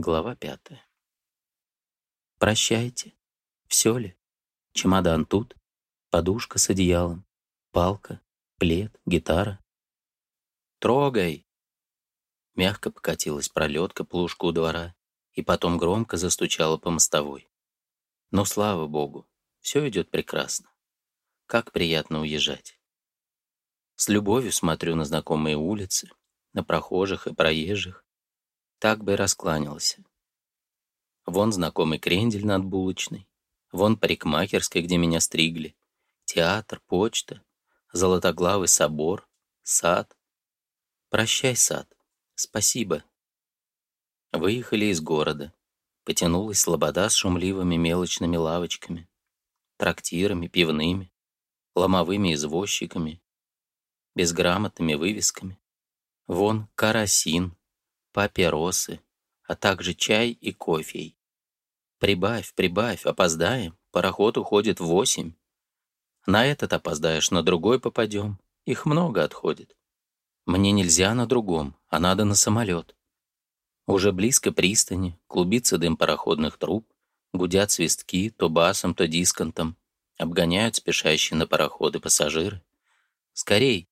Глава пятая. Прощайте. Все ли? Чемодан тут, подушка с одеялом, палка, плед, гитара. Трогай! Мягко покатилась пролетка по лужку двора и потом громко застучала по мостовой. Но слава богу, все идет прекрасно. Как приятно уезжать. С любовью смотрю на знакомые улицы, на прохожих и проезжих, так бы раскланялся. Вон знакомый крендель над булочной, вон парикмахерская, где меня стригли, театр, почта, золотоглавый собор, сад. Прощай, сад, спасибо. Выехали из города. Потянулась слобода с шумливыми мелочными лавочками, трактирами, пивными, ломовыми извозчиками, безграмотными вывесками. Вон карасин, папиросы, а также чай и кофей. Прибавь, прибавь, опоздаем, пароход уходит в восемь. На этот опоздаешь, на другой попадем, их много отходит. Мне нельзя на другом, а надо на самолет. Уже близко пристани, клубится дым пароходных труб, гудят свистки то басом, то дисконтом, обгоняют спешащие на пароходы пассажиры. Скорей,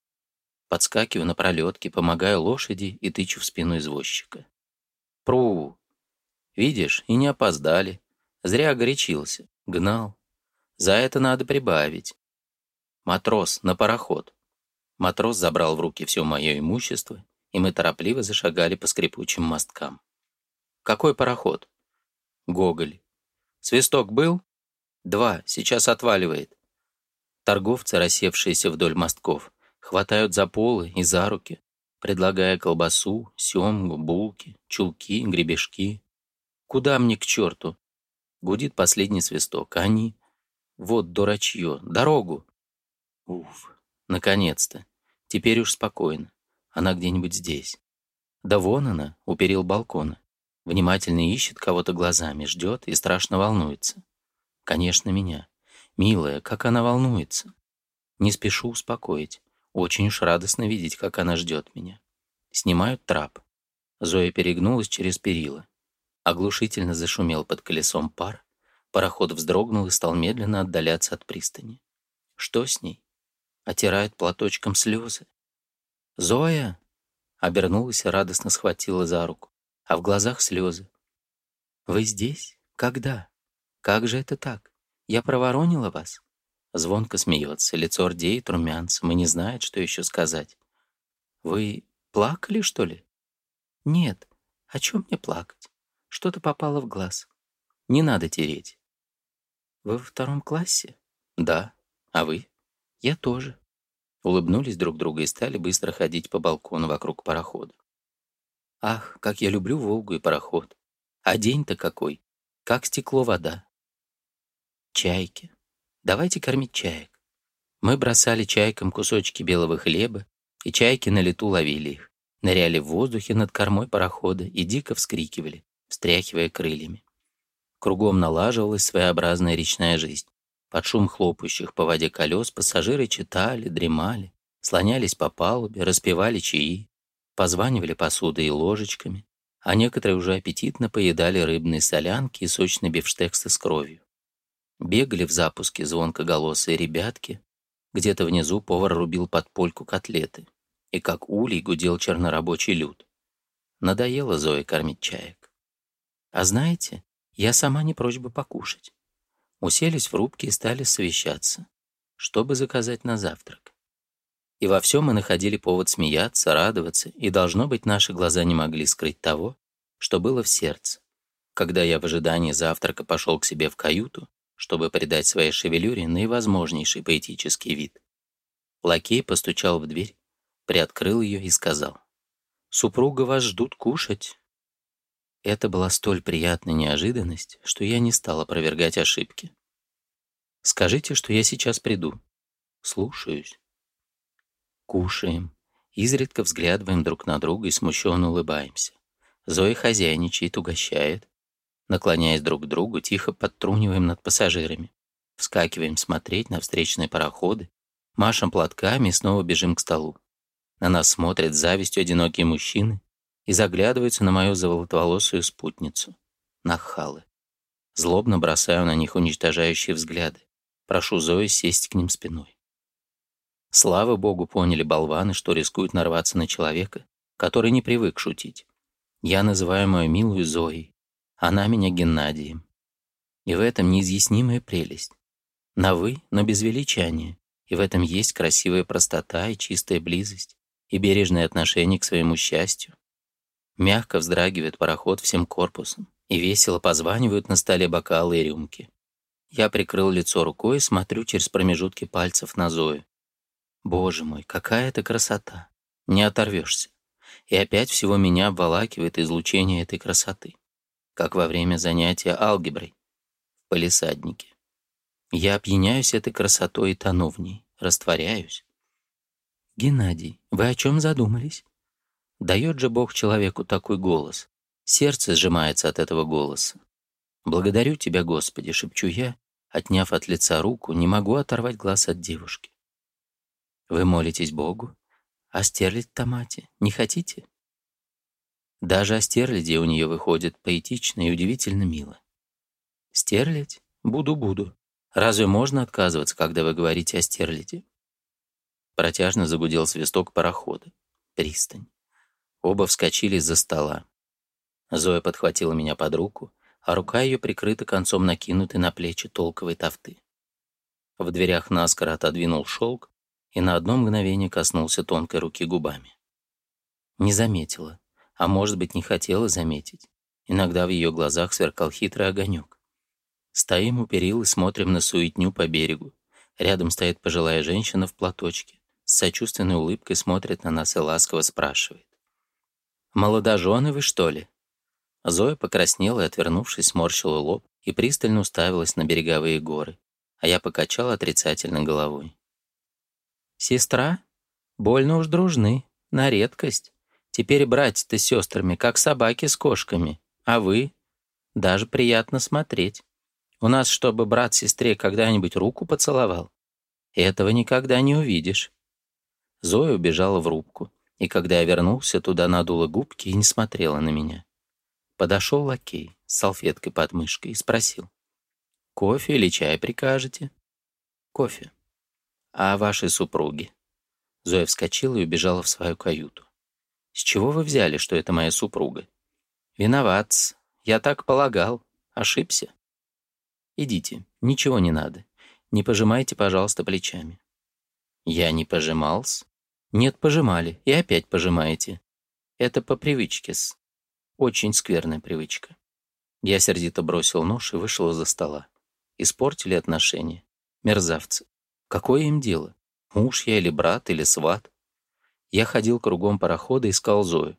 подскакиваю на пролетке, помогаю лошади и тычу в спину извозчика. «Пру! Видишь, и не опоздали. Зря огорячился. Гнал. За это надо прибавить. Матрос, на пароход!» Матрос забрал в руки все мое имущество, и мы торопливо зашагали по скрипучим мосткам. «Какой пароход?» «Гоголь». «Свисток был?» «Два, сейчас отваливает». Торговцы, рассевшиеся вдоль мостков, Хватают за полы и за руки, предлагая колбасу, семгу, булки, чулки, гребешки. Куда мне к черту? Гудит последний свисток, они... Вот дурачье, дорогу! Уф, наконец-то. Теперь уж спокойно. Она где-нибудь здесь. Да вон она, у балкона. Внимательно ищет кого-то глазами, ждет и страшно волнуется. Конечно, меня. Милая, как она волнуется. Не спешу успокоить. Очень уж радостно видеть, как она ждет меня. Снимают трап. Зоя перегнулась через перила. Оглушительно зашумел под колесом пар. Пароход вздрогнул и стал медленно отдаляться от пристани. Что с ней? Отирает платочком слезы. «Зоя!» Обернулась и радостно схватила за руку. А в глазах слезы. «Вы здесь? Когда? Как же это так? Я проворонила вас?» Звонко смеется, лицо рдеет румянцем и не знает, что еще сказать. «Вы плакали, что ли?» «Нет. О чем мне плакать? Что-то попало в глаз. Не надо тереть». «Вы во втором классе?» «Да. А вы?» «Я тоже». Улыбнулись друг друга и стали быстро ходить по балкону вокруг парохода. «Ах, как я люблю Волгу и пароход! А день-то какой! Как стекло вода!» «Чайки!» давайте кормить чаек. Мы бросали чайкам кусочки белого хлеба, и чайки на лету ловили их, ныряли в воздухе над кормой парохода и дико вскрикивали, встряхивая крыльями. Кругом налаживалась своеобразная речная жизнь. Под шум хлопающих по воде колес пассажиры читали, дремали, слонялись по палубе, распевали чаи, позванивали посудой и ложечками, а некоторые уже аппетитно поедали рыбные солянки и сочный бифштексы с кровью. Бегали в запуске звонкоголосые ребятки. Где-то внизу повар рубил под польку котлеты. И как улей гудел чернорабочий люд. Надоело Зое кормить чаек. А знаете, я сама не прочь бы покушать. Уселись в рубке и стали совещаться, чтобы заказать на завтрак. И во всем мы находили повод смеяться, радоваться, и, должно быть, наши глаза не могли скрыть того, что было в сердце. Когда я в ожидании завтрака пошел к себе в каюту, чтобы придать своей шевелюре наивозможнейший поэтический вид. Лакей постучал в дверь, приоткрыл ее и сказал. «Супруга вас ждут кушать». Это была столь приятная неожиданность, что я не стал опровергать ошибки. «Скажите, что я сейчас приду». «Слушаюсь». Кушаем. Изредка взглядываем друг на друга и смущенно улыбаемся. Зоя хозяйничает, угощает. Наклоняясь друг к другу, тихо подтруниваем над пассажирами. Вскакиваем смотреть на встречные пароходы, машем платками и снова бежим к столу. На нас смотрят завистью одинокие мужчины и заглядываются на мою золотоволосую спутницу. Нахалы. Злобно бросаю на них уничтожающие взгляды. Прошу Зои сесть к ним спиной. Слава богу, поняли болваны, что рискуют нарваться на человека, который не привык шутить. Я называю мою милую Зоей, а Она меня Геннадием. И в этом неизъяснимая прелесть. На «вы», но без величания. И в этом есть красивая простота и чистая близость, и бережное отношение к своему счастью. Мягко вздрагивает пароход всем корпусом, и весело позванивают на столе бокалы и рюмки. Я прикрыл лицо рукой и смотрю через промежутки пальцев на Зою. Боже мой, какая это красота! Не оторвешься. И опять всего меня обволакивает излучение этой красоты как во время занятия алгеброй в палисаднике. Я опьяняюсь этой красотой и тону в ней, растворяюсь. «Геннадий, вы о чем задумались?» Дает же Бог человеку такой голос. Сердце сжимается от этого голоса. «Благодарю тебя, Господи», — шепчу я, отняв от лица руку, не могу оторвать глаз от девушки. «Вы молитесь Богу? А стерлить томате не хотите?» Даже о стерляде у нее выходит поэтично и удивительно мило. «Стерлядь? Буду-буду. Разве можно отказываться, когда вы говорите о стерляде?» Протяжно загудел свисток парохода. Пристань. Оба вскочили из-за стола. Зоя подхватила меня под руку, а рука ее прикрыта концом накинутой на плечи толковой тафты. В дверях наскоро отодвинул шелк и на одно мгновение коснулся тонкой руки губами. Не заметила, а может быть, не хотела заметить. Иногда в ее глазах сверкал хитрый огонек. Стоим у перил и смотрим на суетню по берегу. Рядом стоит пожилая женщина в платочке. С сочувственной улыбкой смотрит на нас и ласково спрашивает. «Молодожены вы, что ли?» Зоя покраснела и, отвернувшись, сморщила лоб и пристально уставилась на береговые горы, а я покачал отрицательно головой. «Сестра? Больно уж дружны, на редкость». Теперь брать-то сестрами, как собаки с кошками. А вы? Даже приятно смотреть. У нас, чтобы брат сестре когда-нибудь руку поцеловал? Этого никогда не увидишь». Зоя убежала в рубку, и когда я вернулся, туда надула губки и не смотрела на меня. Подошел лакей с салфеткой под мышкой и спросил. «Кофе или чай прикажете?» «Кофе». «А ваши супруги?» Зоя вскочила и убежала в свою каюту. «С чего вы взяли, что это моя супруга?» «Виноват. Я так полагал. Ошибся». «Идите. Ничего не надо. Не пожимайте, пожалуйста, плечами». «Я не пожимался?» «Нет, пожимали. И опять пожимаете. Это по привычке-с. Очень скверная привычка». Я сердито бросил нож и вышел из-за стола. Испортили отношения. Мерзавцы. Какое им дело? Муж я или брат, или сват? Я ходил кругом парохода, искал Зою.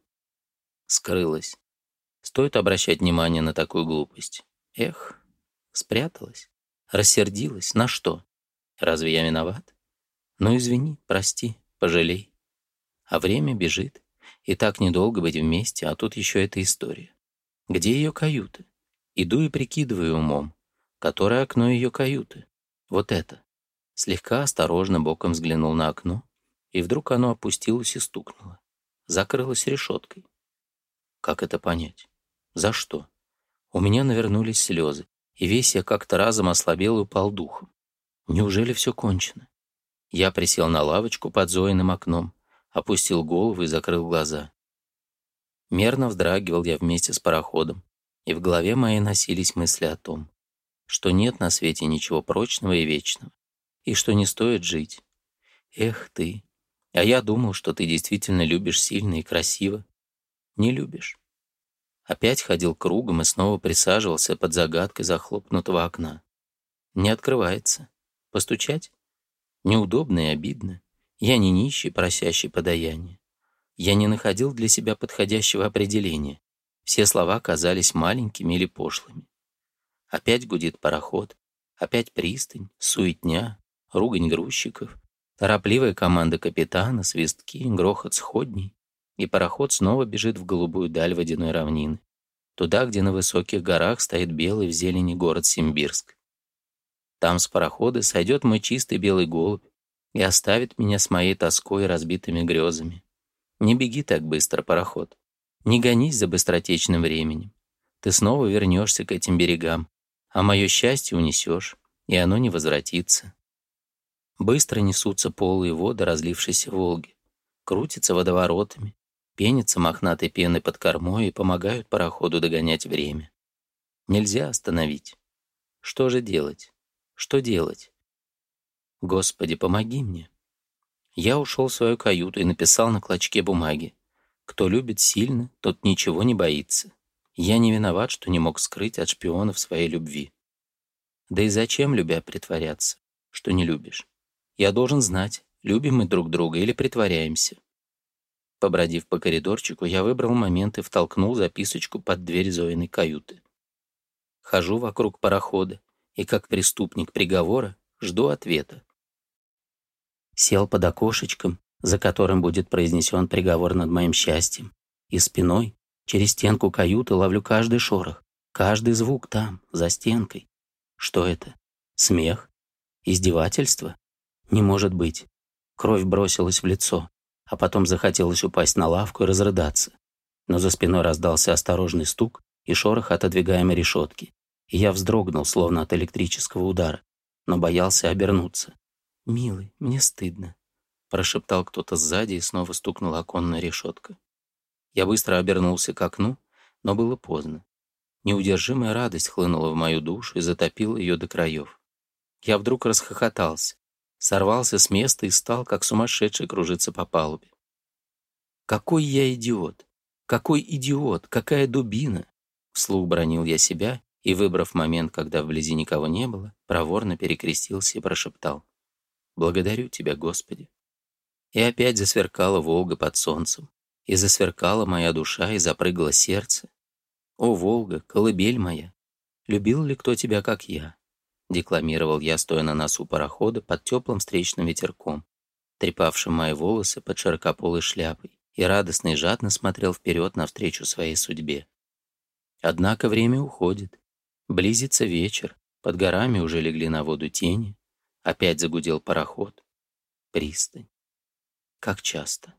Скрылась. Стоит обращать внимание на такую глупость. Эх, спряталась. Рассердилась. На что? Разве я виноват? Ну, извини, прости, пожалей. А время бежит. И так недолго быть вместе, а тут еще эта история. Где ее каюта? Иду и прикидываю умом. Которое окно ее каюты? Вот это. Слегка осторожно боком взглянул на окно и вдруг оно опустилось и стукнуло. Закрылось решеткой. Как это понять? За что? У меня навернулись слезы, и весь я как-то разом ослабел и упал духом. Неужели все кончено? Я присел на лавочку под Зоиным окном, опустил голову и закрыл глаза. Мерно вздрагивал я вместе с пароходом, и в голове моей носились мысли о том, что нет на свете ничего прочного и вечного, и что не стоит жить. Эх ты, а я думал, что ты действительно любишь сильно и красиво. Не любишь. Опять ходил кругом и снова присаживался под загадкой захлопнутого окна. Не открывается. Постучать? Неудобно и обидно. Я не нищий, просящий подаяние. Я не находил для себя подходящего определения. Все слова казались маленькими или пошлыми. Опять гудит пароход, опять пристань, суетня, ругань грузчиков, Торопливая команда капитана, свистки, грохот сходней, и пароход снова бежит в голубую даль водяной равнины, туда, где на высоких горах стоит белый в зелени город Симбирск. Там с парохода сойдет мой чистый белый голубь и оставит меня с моей тоской и разбитыми грезами. Не беги так быстро, пароход. Не гонись за быстротечным временем. Ты снова вернешься к этим берегам, а мое счастье унесешь, и оно не возвратится. Быстро несутся полые воды разлившейся Волги. Крутятся водоворотами, пенятся мохнатой пены под кормой и помогают пароходу догонять время. Нельзя остановить. Что же делать? Что делать? Господи, помоги мне. Я ушел в свою каюту и написал на клочке бумаги. Кто любит сильно, тот ничего не боится. Я не виноват, что не мог скрыть от шпионов своей любви. Да и зачем, любя, притворяться, что не любишь? Я должен знать, любим мы друг друга или притворяемся. Побродив по коридорчику, я выбрал момент и втолкнул записочку под дверь Зоиной каюты. Хожу вокруг парохода и, как преступник приговора, жду ответа. Сел под окошечком, за которым будет произнесен приговор над моим счастьем, и спиной, через стенку каюты, ловлю каждый шорох, каждый звук там, за стенкой. Что это? Смех? Издевательство? Не может быть. Кровь бросилась в лицо, а потом захотелось упасть на лавку и разрыдаться. Но за спиной раздался осторожный стук и шорох отодвигаемой решетки. И я вздрогнул, словно от электрического удара, но боялся обернуться. «Милый, мне стыдно», — прошептал кто-то сзади и снова стукнула оконная решетка. Я быстро обернулся к окну, но было поздно. Неудержимая радость хлынула в мою душу и затопила ее до краев. Я вдруг расхохотался, сорвался с места и стал, как сумасшедший, кружиться по палубе. «Какой я идиот! Какой идиот! Какая дубина!» Вслух бронил я себя и, выбрав момент, когда вблизи никого не было, проворно перекрестился и прошептал. «Благодарю тебя, Господи!» И опять засверкала Волга под солнцем, и засверкала моя душа, и запрыгало сердце. «О, Волга, колыбель моя! Любил ли кто тебя, как я? Декламировал я, стоя на носу парохода под теплым встречным ветерком, трепавшим мои волосы под широкополой шляпой, и радостно и жадно смотрел вперед навстречу своей судьбе. Однако время уходит. Близится вечер, под горами уже легли на воду тени. Опять загудел пароход. Пристань. Как часто.